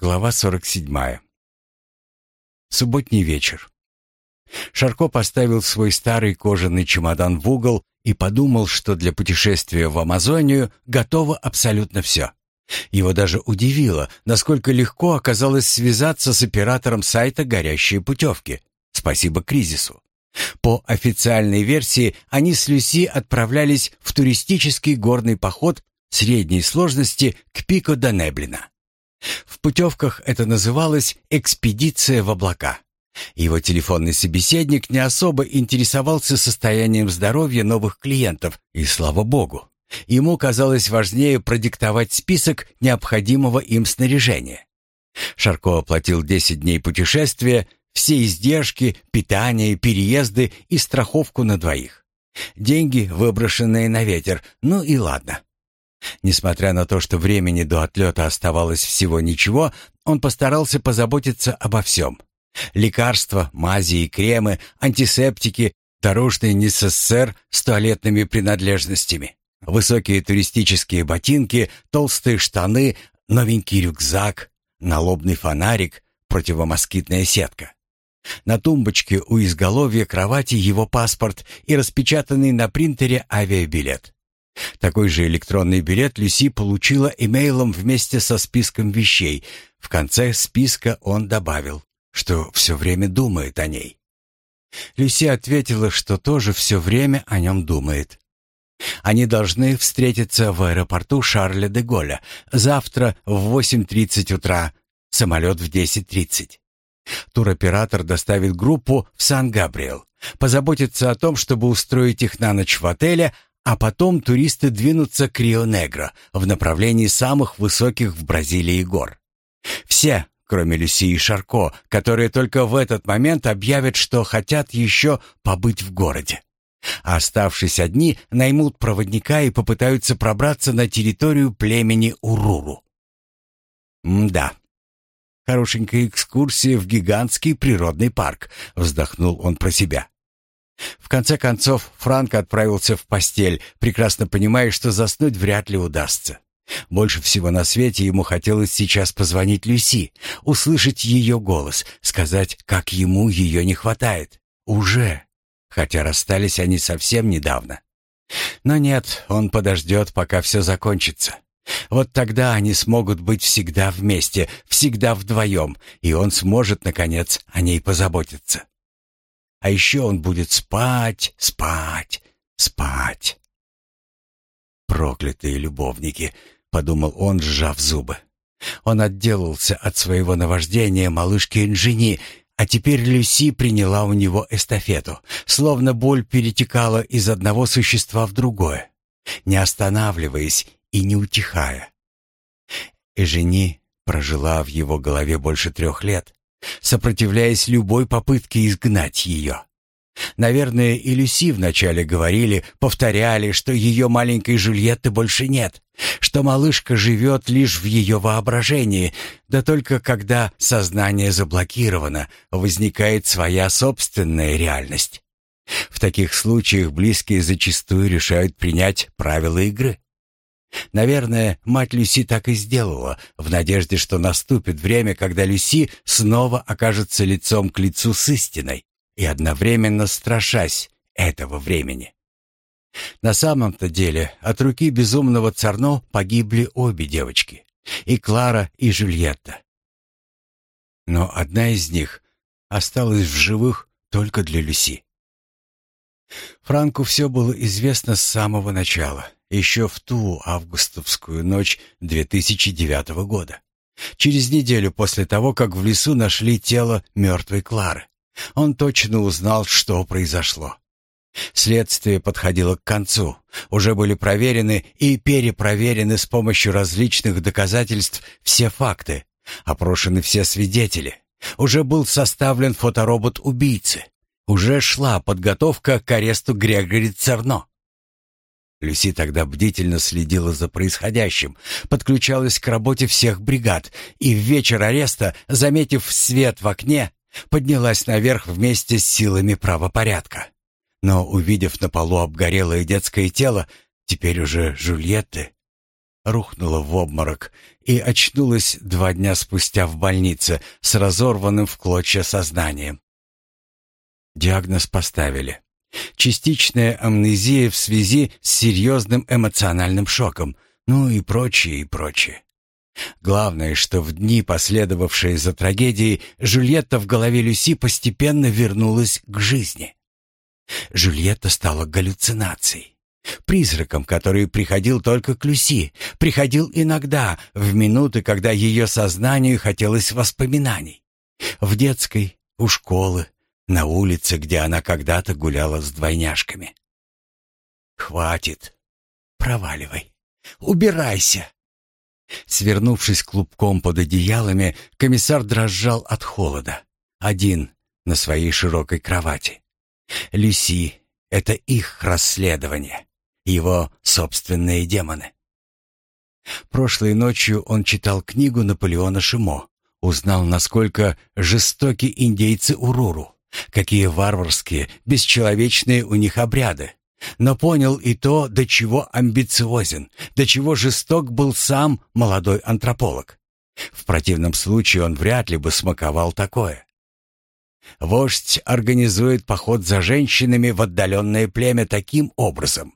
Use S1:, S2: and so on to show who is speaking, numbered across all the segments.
S1: Глава 47. Субботний вечер. Шарко поставил свой старый кожаный чемодан в угол и подумал, что для путешествия в Амазонию готово абсолютно все. Его даже удивило, насколько легко оказалось связаться с оператором сайта «Горящие путевки». Спасибо кризису. По официальной версии, они с Люси отправлялись в туристический горный поход средней сложности к пико Данеблина. В путевках это называлось «экспедиция в облака». Его телефонный собеседник не особо интересовался состоянием здоровья новых клиентов, и слава богу. Ему казалось важнее продиктовать список необходимого им снаряжения. Шарко оплатил 10 дней путешествия, все издержки, питание, переезды и страховку на двоих. Деньги, выброшенные на ветер, ну и ладно. Несмотря на то, что времени до отлета оставалось всего ничего, он постарался позаботиться обо всем. Лекарства, мази и кремы, антисептики, дорожный НССР с туалетными принадлежностями, высокие туристические ботинки, толстые штаны, новенький рюкзак, налобный фонарик, противомоскитная сетка. На тумбочке у изголовья кровати его паспорт и распечатанный на принтере авиабилет. Такой же электронный билет Люси получила имейлом вместе со списком вещей. В конце списка он добавил, что все время думает о ней. Люси ответила, что тоже все время о нем думает. Они должны встретиться в аэропорту Шарля де Голля завтра в 8.30 утра, самолет в 10.30. Туроператор доставит группу в Сан-Габриэл, позаботится о том, чтобы устроить их на ночь в отеле, а потом туристы двинутся к Рио-Негро в направлении самых высоких в Бразилии гор. Все, кроме Люси и Шарко, которые только в этот момент объявят, что хотят еще побыть в городе. А оставшись одни, наймут проводника и попытаются пробраться на территорию племени Уруру. «М-да, хорошенькая экскурсия в гигантский природный парк», — вздохнул он про себя. В конце концов, Франк отправился в постель, прекрасно понимая, что заснуть вряд ли удастся. Больше всего на свете ему хотелось сейчас позвонить Люси, услышать ее голос, сказать, как ему ее не хватает. Уже. Хотя расстались они совсем недавно. Но нет, он подождет, пока все закончится. Вот тогда они смогут быть всегда вместе, всегда вдвоем, и он сможет, наконец, о ней позаботиться. А еще он будет спать, спать, спать. «Проклятые любовники!» — подумал он, сжав зубы. Он отделался от своего наваждения малышки Инжини, а теперь Люси приняла у него эстафету, словно боль перетекала из одного существа в другое, не останавливаясь и не утихая. Эжени прожила в его голове больше трех лет, сопротивляясь любой попытке изгнать ее. Наверное, и Люси вначале говорили, повторяли, что ее маленькой Жюльетты больше нет, что малышка живет лишь в ее воображении, да только когда сознание заблокировано, возникает своя собственная реальность. В таких случаях близкие зачастую решают принять правила игры. Наверное, мать Люси так и сделала, в надежде, что наступит время, когда Люси снова окажется лицом к лицу с истиной и одновременно страшась этого времени. На самом-то деле от руки безумного Царно погибли обе девочки, и Клара, и Жюльетта. Но одна из них осталась в живых только для Люси. Франку все было известно с самого начала — еще в ту августовскую ночь 2009 года. Через неделю после того, как в лесу нашли тело мертвой Клары. Он точно узнал, что произошло. Следствие подходило к концу. Уже были проверены и перепроверены с помощью различных доказательств все факты. Опрошены все свидетели. Уже был составлен фоторобот убийцы. Уже шла подготовка к аресту Грегори Церно. Люси тогда бдительно следила за происходящим, подключалась к работе всех бригад и в вечер ареста, заметив свет в окне, поднялась наверх вместе с силами правопорядка. Но, увидев на полу обгорелое детское тело, теперь уже Жульетты, рухнула в обморок и очнулась два дня спустя в больнице с разорванным в клочья сознанием. Диагноз поставили. Частичная амнезия в связи с серьезным эмоциональным шоком, ну и прочее, и прочее. Главное, что в дни, последовавшие за трагедией, Жюльетта в голове Люси постепенно вернулась к жизни. Жюльетта стала галлюцинацией. Призраком, который приходил только к Люси, приходил иногда, в минуты, когда ее сознанию хотелось воспоминаний. В детской, у школы, на улице, где она когда-то гуляла с двойняшками. «Хватит! Проваливай! Убирайся!» Свернувшись клубком под одеялами, комиссар дрожал от холода. Один, на своей широкой кровати. Люси — это их расследование, его собственные демоны. Прошлой ночью он читал книгу Наполеона Шимо, узнал, насколько жестоки индейцы Уруру, какие варварские, бесчеловечные у них обряды, но понял и то, до чего амбициозен, до чего жесток был сам молодой антрополог. В противном случае он вряд ли бы смаковал такое. Вождь организует поход за женщинами в отдаленное племя таким образом.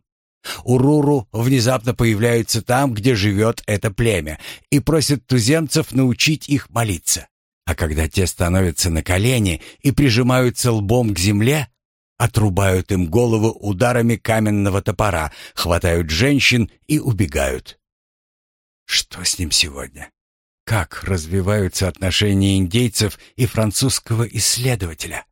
S1: Уруру внезапно появляются там, где живет это племя, и просят туземцев научить их молиться. А когда те становятся на колени и прижимаются лбом к земле, отрубают им голову ударами каменного топора, хватают женщин и убегают. Что с ним сегодня? Как развиваются отношения индейцев и французского исследователя?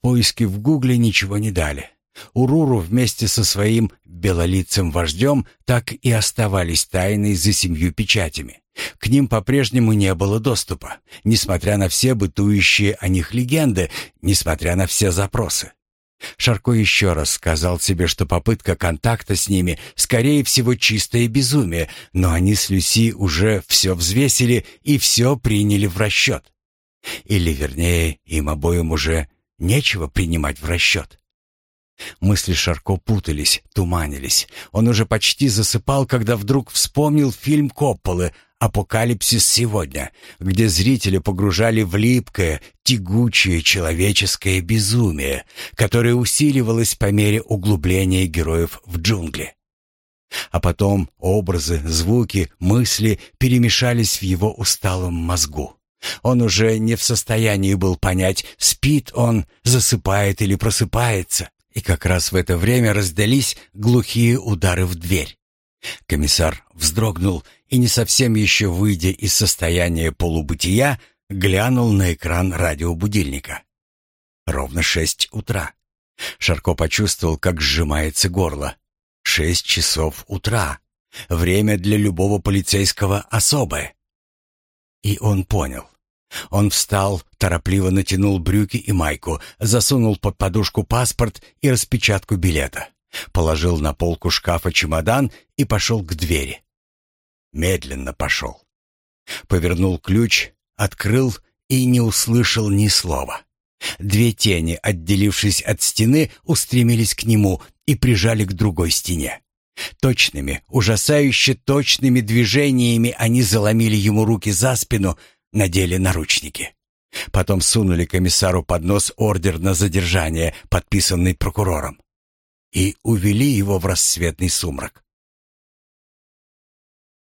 S1: Поиски в Гугле ничего не дали. Уруру вместе со своим белолицым вождем так и оставались тайной за семью печатями. К ним по-прежнему не было доступа, несмотря на все бытующие о них легенды, несмотря на все запросы. Шарко еще раз сказал себе, что попытка контакта с ними, скорее всего, чистое безумие, но они с Люси уже все взвесили и все приняли в расчет. Или, вернее, им обоим уже нечего принимать в расчет. Мысли Шарко путались, туманились. Он уже почти засыпал, когда вдруг вспомнил фильм Копполы «Апокалипсис сегодня», где зрители погружали в липкое, тягучее человеческое безумие, которое усиливалось по мере углубления героев в джунгли. А потом образы, звуки, мысли перемешались в его усталом мозгу. Он уже не в состоянии был понять, спит он, засыпает или просыпается. И как раз в это время раздались глухие удары в дверь. Комиссар вздрогнул и, не совсем еще выйдя из состояния полубытия, глянул на экран радиобудильника. Ровно шесть утра. Шарко почувствовал, как сжимается горло. Шесть часов утра. Время для любого полицейского особое. И он понял. Он встал, торопливо натянул брюки и майку, засунул под подушку паспорт и распечатку билета. Положил на полку шкафа чемодан и пошел к двери. Медленно пошел. Повернул ключ, открыл и не услышал ни слова. Две тени, отделившись от стены, устремились к нему и прижали к другой стене. Точными, ужасающе точными движениями они заломили ему руки за спину, надели наручники. Потом сунули комиссару под нос ордер на задержание, подписанный прокурором и увели его в рассветный сумрак.